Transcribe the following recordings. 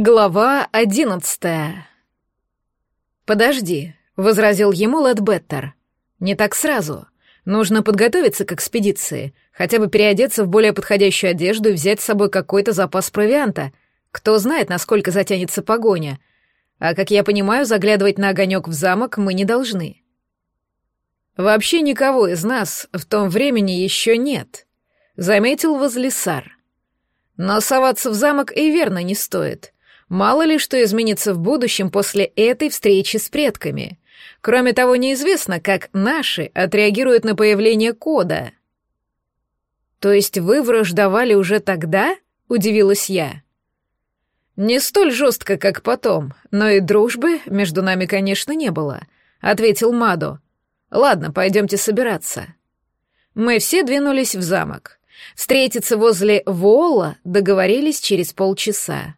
Глава одиннадцатая. «Подожди», — возразил ему Лэдбеттер. «Не так сразу. Нужно подготовиться к экспедиции, хотя бы переодеться в более подходящую одежду и взять с собой какой-то запас провианта. Кто знает, насколько затянется погоня. А, как я понимаю, заглядывать на огонек в замок мы не должны». «Вообще никого из нас в том времени еще нет», — заметил Возлисар. «Но соваться в замок и верно не стоит». Мало ли что изменится в будущем после этой встречи с предками. Кроме того, неизвестно, как наши отреагируют на появление кода. То есть вы враждовали уже тогда? Удивилась я. Не столь жестко, как потом, но и дружбы между нами, конечно, не было, ответил Мадо. Ладно, пойдемте собираться. Мы все двинулись в замок. Встретиться возле Вола договорились через полчаса.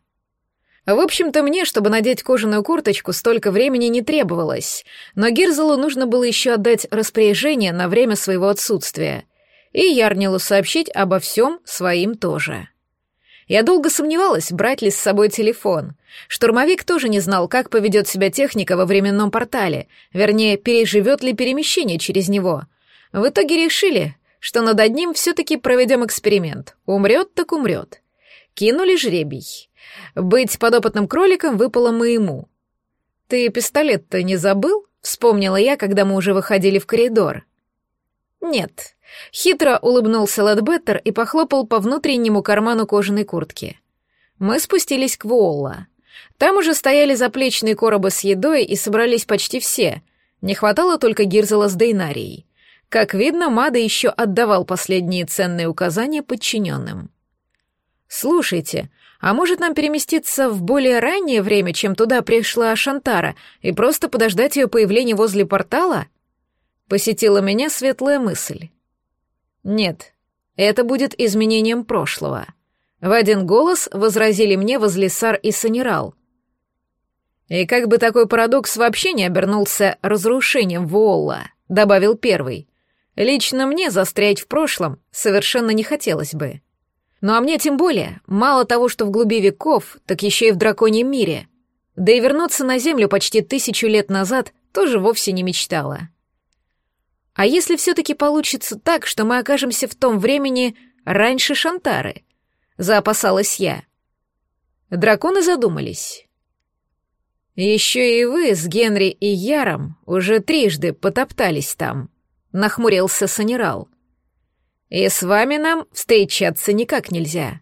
В общем-то, мне, чтобы надеть кожаную курточку, столько времени не требовалось, но Гирзелу нужно было еще отдать распоряжение на время своего отсутствия, и Ярнилу сообщить обо всем своим тоже. Я долго сомневалась, брать ли с собой телефон. Штурмовик тоже не знал, как поведет себя техника во временном портале, вернее, переживет ли перемещение через него. В итоге решили, что над одним все-таки проведем эксперимент. Умрет так умрет. Кинули жребий. Быть подопытным кроликом выпало моему. «Ты пистолет-то не забыл?» — вспомнила я, когда мы уже выходили в коридор. «Нет». Хитро улыбнулся Лэдбеттер и похлопал по внутреннему карману кожаной куртки. Мы спустились к Вуолла. Там уже стояли заплечные коробы с едой и собрались почти все. Не хватало только Гирзела с Дейнарией. Как видно, Мада еще отдавал последние ценные указания подчиненным. «Слушайте, а может нам переместиться в более раннее время, чем туда пришла Шантара, и просто подождать ее появления возле портала? Посетила меня светлая мысль. Нет, это будет изменением прошлого. В один голос возразили мне Возлисар и Санерал. И как бы такой парадокс вообще не обернулся разрушением Вуолла, добавил первый. Лично мне застрять в прошлом совершенно не хотелось бы. Ну а мне тем более, мало того, что в глуби веков, так еще и в драконьем мире. Да и вернуться на Землю почти тысячу лет назад тоже вовсе не мечтала. А если все-таки получится так, что мы окажемся в том времени раньше Шантары? Заопасалась я. Драконы задумались. Еще и вы с Генри и Яром уже трижды потоптались там, нахмурился Санерал. И с вами нам встречаться никак нельзя.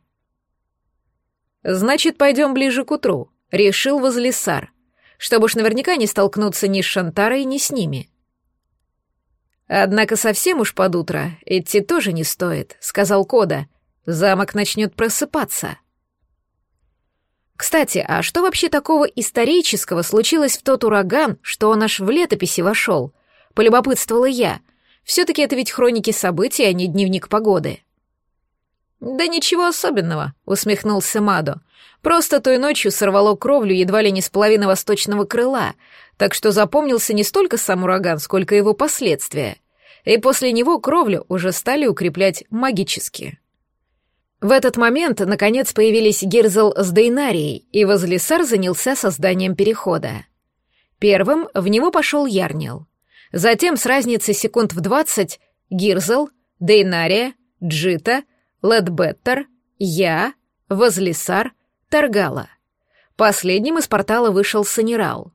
Значит, пойдем ближе к утру, решил Возлисар, чтобы уж наверняка не столкнуться ни с Шантарой, ни с ними. Однако совсем уж под утро идти тоже не стоит, сказал Кода. Замок начнет просыпаться. Кстати, а что вообще такого исторического случилось в тот ураган, что он аж в летописи вошел? Полюбопытствовала я — все-таки это ведь хроники событий, а не дневник погоды. «Да ничего особенного», — усмехнулся Мадо. «Просто той ночью сорвало кровлю едва ли не с половины восточного крыла, так что запомнился не столько сам ураган, сколько его последствия. И после него кровлю уже стали укреплять магически». В этот момент, наконец, появились Гирзел с Дейнарией, и Возлисар занялся созданием перехода. Первым в него пошел Ярнил. Затем с разницей секунд в двадцать Гирзел, Дейнария, Джита, Ледбеттер, я, Возлисар, Таргала. Последним из портала вышел Санерал.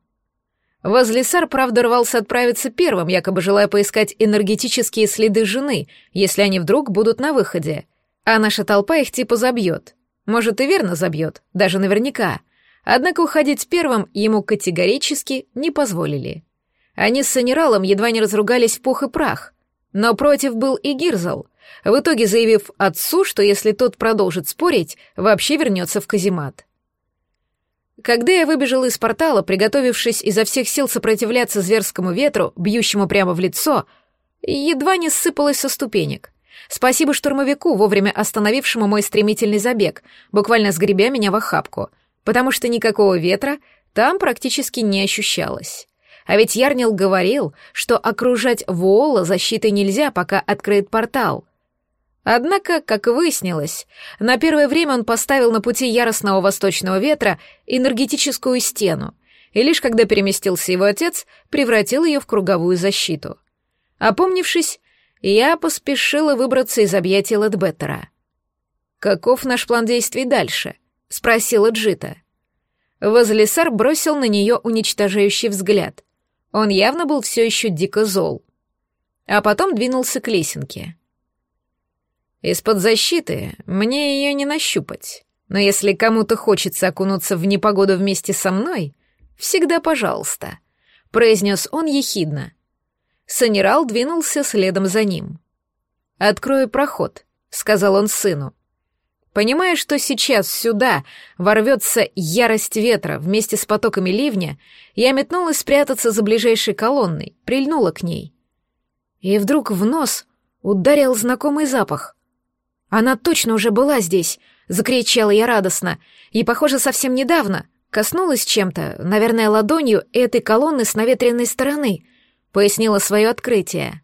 Возлисар, правда, рвался отправиться первым, якобы желая поискать энергетические следы жены, если они вдруг будут на выходе. А наша толпа их типа забьет. Может, и верно забьет, даже наверняка. Однако уходить первым ему категорически не позволили. Они с Санералом едва не разругались в пух и прах. Но против был и Гирзал, в итоге заявив отцу, что если тот продолжит спорить, вообще вернется в каземат. Когда я выбежала из портала, приготовившись изо всех сил сопротивляться зверскому ветру, бьющему прямо в лицо, едва не ссыпалась со ступенек. Спасибо штурмовику, вовремя остановившему мой стремительный забег, буквально сгребя меня в охапку, потому что никакого ветра там практически не ощущалось. А ведь Ярнил говорил, что окружать Вуола защитой нельзя, пока открыт портал. Однако, как выяснилось, на первое время он поставил на пути яростного восточного ветра энергетическую стену, и лишь когда переместился его отец, превратил ее в круговую защиту. Опомнившись, я поспешила выбраться из объятий Лэдбеттера. «Каков наш план действий дальше?» — спросила Джита. Возлесар бросил на нее уничтожающий взгляд. Он явно был все еще дико зол. А потом двинулся к лесенке. Из-под защиты мне ее не нащупать. Но если кому-то хочется окунуться в непогоду вместе со мной, всегда пожалуйста», — произнес он ехидно. Санерал двинулся следом за ним. «Открой проход», — сказал он сыну. Понимая, что сейчас сюда ворвется ярость ветра вместе с потоками ливня, я метнулась спрятаться за ближайшей колонной, прильнула к ней. И вдруг в нос ударил знакомый запах. Она точно уже была здесь, закричала я радостно, и, похоже, совсем недавно коснулась чем-то, наверное, ладонью этой колонны с наветренной стороны, пояснила свое открытие.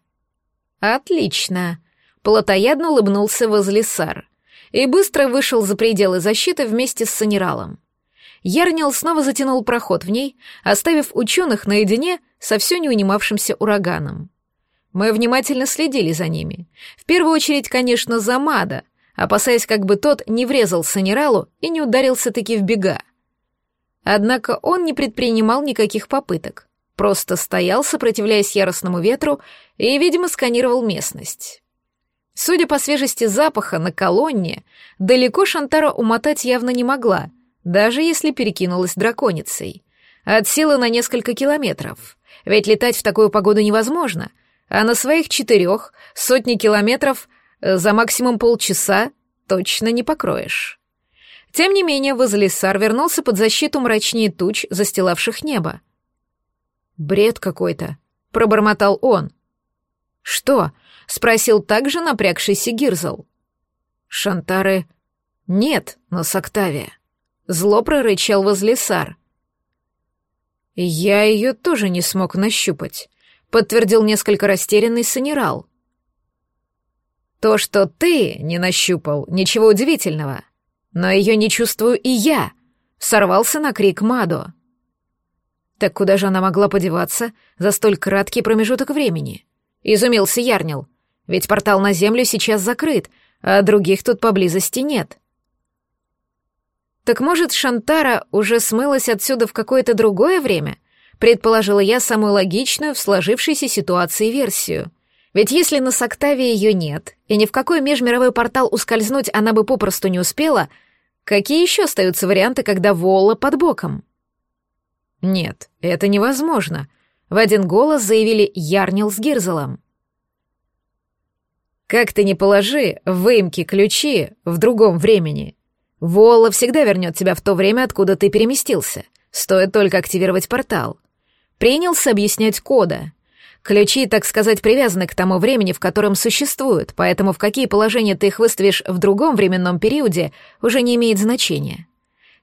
Отлично, плотоядно улыбнулся возле Сар и быстро вышел за пределы защиты вместе с Санералом. Ярнил снова затянул проход в ней, оставив ученых наедине со все не ураганом. Мы внимательно следили за ними. В первую очередь, конечно, за Мада, опасаясь, как бы тот не врезал Санералу и не ударился-таки в бега. Однако он не предпринимал никаких попыток, просто стоял, сопротивляясь яростному ветру, и, видимо, сканировал местность. Судя по свежести запаха на колонне, далеко Шантара умотать явно не могла, даже если перекинулась драконицей. От на несколько километров. Ведь летать в такую погоду невозможно, а на своих четырех сотни километров э, за максимум полчаса точно не покроешь. Тем не менее, Возлисар вернулся под защиту мрачнее туч, застилавших небо. «Бред какой-то», — пробормотал он. «Что?» Спросил также напрягшийся Гирзл. Шантары нет, но Сактавия. Зло прорычал возле Сар. Я ее тоже не смог нащупать, подтвердил несколько растерянный Санерал. То, что ты не нащупал, ничего удивительного. Но ее не чувствую и я, сорвался на крик Мадо. Так куда же она могла подеваться за столь краткий промежуток времени? Изумился Ярнил. Ведь портал на Землю сейчас закрыт, а других тут поблизости нет. Так может, Шантара уже смылась отсюда в какое-то другое время? Предположила я самую логичную в сложившейся ситуации версию. Ведь если на Соктаве ее нет, и ни в какой межмировой портал ускользнуть она бы попросту не успела, какие еще остаются варианты, когда Волла под боком? Нет, это невозможно. В один голос заявили Ярнил с Гирзелом. Как ты не положи, выемки ключи в другом времени. Волла всегда вернет тебя в то время, откуда ты переместился. Стоит только активировать портал. Принялся объяснять кода. Ключи, так сказать, привязаны к тому времени, в котором существуют, поэтому в какие положения ты их выставишь в другом временном периоде, уже не имеет значения.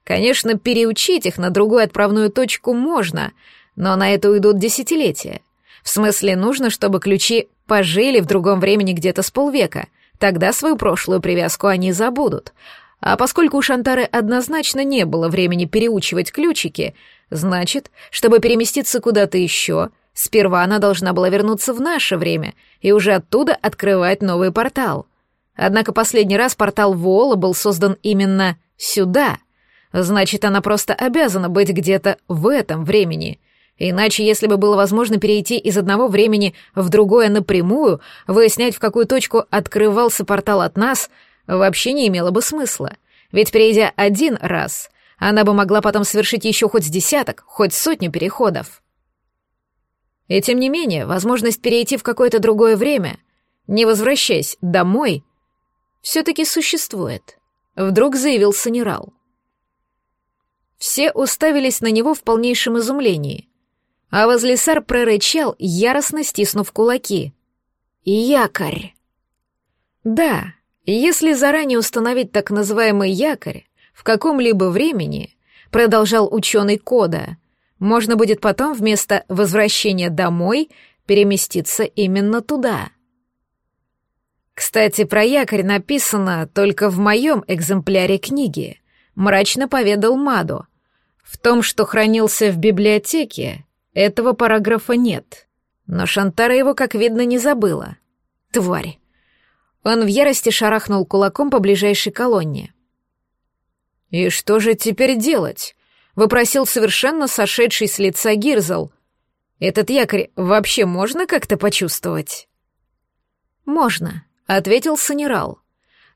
Конечно, переучить их на другую отправную точку можно, но на это уйдут десятилетия. В смысле, нужно, чтобы ключи пожили в другом времени где-то с полвека. Тогда свою прошлую привязку они забудут. А поскольку у Шантары однозначно не было времени переучивать ключики, значит, чтобы переместиться куда-то еще, сперва она должна была вернуться в наше время и уже оттуда открывать новый портал. Однако последний раз портал Вола был создан именно сюда. Значит, она просто обязана быть где-то в этом времени — Иначе, если бы было возможно перейти из одного времени в другое напрямую, выяснять, в какую точку открывался портал от нас, вообще не имело бы смысла. Ведь перейдя один раз, она бы могла потом совершить еще хоть десяток, хоть сотню переходов. И тем не менее, возможность перейти в какое-то другое время, не возвращаясь домой, все-таки существует. Вдруг заявил Санерал. Все уставились на него в полнейшем изумлении — а возле сар прорычал, яростно стиснув кулаки. «Якорь!» Да, если заранее установить так называемый якорь в каком-либо времени, продолжал ученый Кода, можно будет потом вместо возвращения домой переместиться именно туда. Кстати, про якорь написано только в моем экземпляре книги, мрачно поведал Мадо. В том, что хранился в библиотеке, этого параграфа нет. Но Шантара его, как видно, не забыла. Тварь. Он в ярости шарахнул кулаком по ближайшей колонне. «И что же теперь делать?» — выпросил совершенно сошедший с лица Гирзл. «Этот якорь вообще можно как-то почувствовать?» «Можно», ответил Санерал.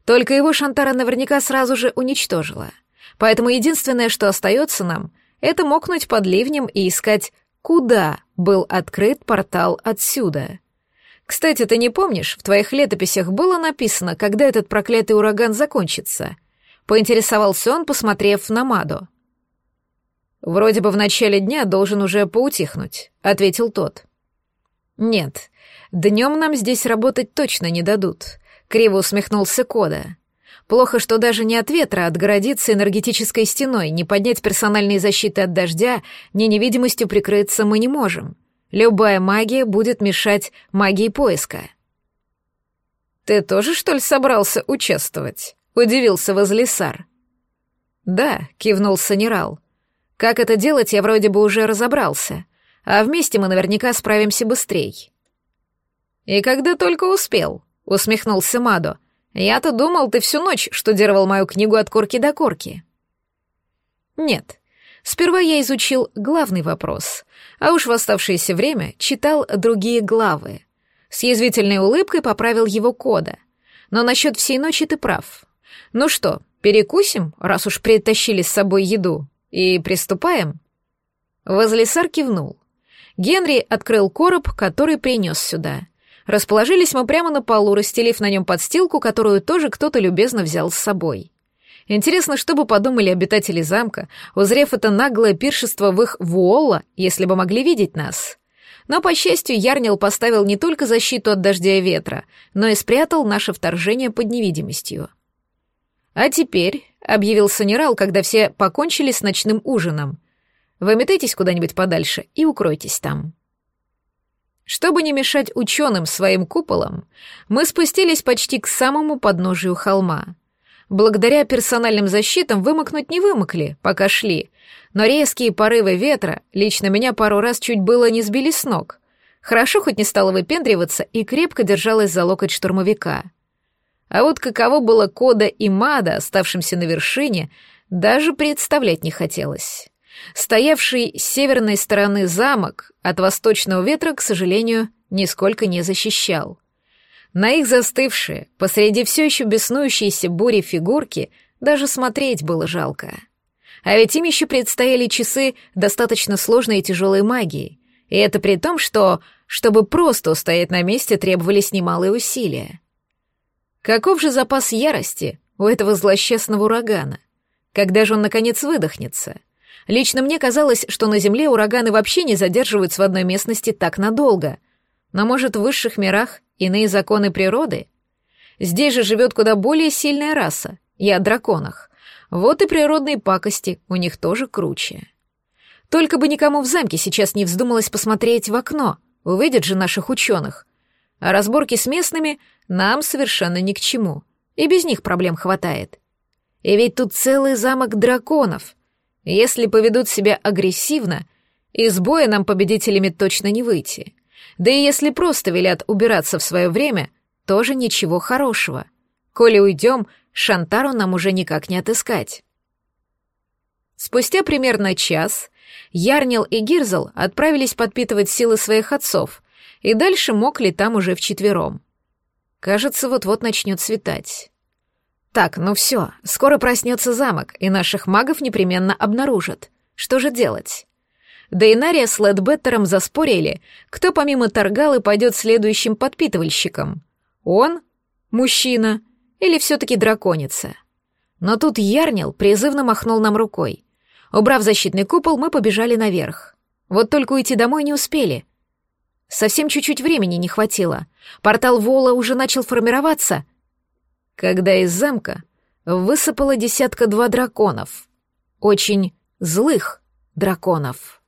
Только его Шантара наверняка сразу же уничтожила. Поэтому единственное, что остается нам, это мокнуть под ливнем и искать, куда был открыт портал отсюда. Кстати, ты не помнишь, в твоих летописях было написано, когда этот проклятый ураган закончится? Поинтересовался он, посмотрев на Мадо. «Вроде бы в начале дня должен уже поутихнуть», — ответил тот. «Нет, Днем нам здесь работать точно не дадут», — криво усмехнулся Кода. «Плохо, что даже не от ветра отгородиться энергетической стеной, не поднять персональные защиты от дождя, ни невидимостью прикрыться мы не можем. Любая магия будет мешать магии поиска». «Ты тоже, что ли, собрался участвовать?» — удивился Возлисар. «Да», — кивнул Санерал. «Как это делать, я вроде бы уже разобрался, а вместе мы наверняка справимся быстрее. «И когда только успел», — усмехнулся Мадо. «Я-то думал, ты всю ночь штудировал мою книгу от корки до корки». «Нет. Сперва я изучил главный вопрос, а уж в оставшееся время читал другие главы. С язвительной улыбкой поправил его кода. Но насчет всей ночи ты прав. Ну что, перекусим, раз уж притащили с собой еду, и приступаем?» Возлесар кивнул. Генри открыл короб, который принес сюда. Расположились мы прямо на полу, расстелив на нем подстилку, которую тоже кто-то любезно взял с собой. Интересно, что бы подумали обитатели замка, узрев это наглое пиршество в их вуолла, если бы могли видеть нас. Но, по счастью, Ярнил поставил не только защиту от дождя и ветра, но и спрятал наше вторжение под невидимостью. «А теперь», — объявил Санерал, когда все покончили с ночным ужином, — «выметайтесь куда-нибудь подальше и укройтесь там». Чтобы не мешать ученым своим куполам, мы спустились почти к самому подножию холма. Благодаря персональным защитам вымокнуть не вымокли, пока шли, но резкие порывы ветра лично меня пару раз чуть было не сбили с ног. Хорошо хоть не стала выпендриваться и крепко держалась за локоть штурмовика. А вот каково было Кода и Мада, оставшимся на вершине, даже представлять не хотелось. Стоявший с северной стороны замок от восточного ветра, к сожалению, нисколько не защищал. На их застывшие, посреди все еще беснующиеся бури фигурки, даже смотреть было жалко. А ведь им еще предстояли часы достаточно сложной и тяжелой магии. И это при том, что, чтобы просто устоять на месте, требовались немалые усилия. Каков же запас ярости у этого злосчастного урагана? Когда же он, наконец, выдохнется? — Лично мне казалось, что на Земле ураганы вообще не задерживаются в одной местности так надолго. Но, может, в высших мирах иные законы природы? Здесь же живет куда более сильная раса, я о драконах. Вот и природные пакости у них тоже круче. Только бы никому в замке сейчас не вздумалось посмотреть в окно, увидят же наших ученых. А разборки с местными нам совершенно ни к чему, и без них проблем хватает. И ведь тут целый замок драконов — если поведут себя агрессивно, из боя нам победителями точно не выйти. Да и если просто велят убираться в свое время, тоже ничего хорошего. Коли уйдем, Шантару нам уже никак не отыскать. Спустя примерно час Ярнил и Гирзл отправились подпитывать силы своих отцов, и дальше мокли там уже вчетвером. Кажется, вот-вот начнет светать. Так, ну все, скоро проснется замок, и наших магов непременно обнаружат. Что же делать? Дейнария с Ледбеттером заспорили, кто помимо Таргалы пойдет следующим подпитывальщиком. Он? Мужчина? Или все-таки драконица? Но тут Ярнил призывно махнул нам рукой. Убрав защитный купол, мы побежали наверх. Вот только уйти домой не успели. Совсем чуть-чуть времени не хватило. Портал Вола уже начал формироваться, когда из замка высыпала десятка-два драконов. Очень злых драконов.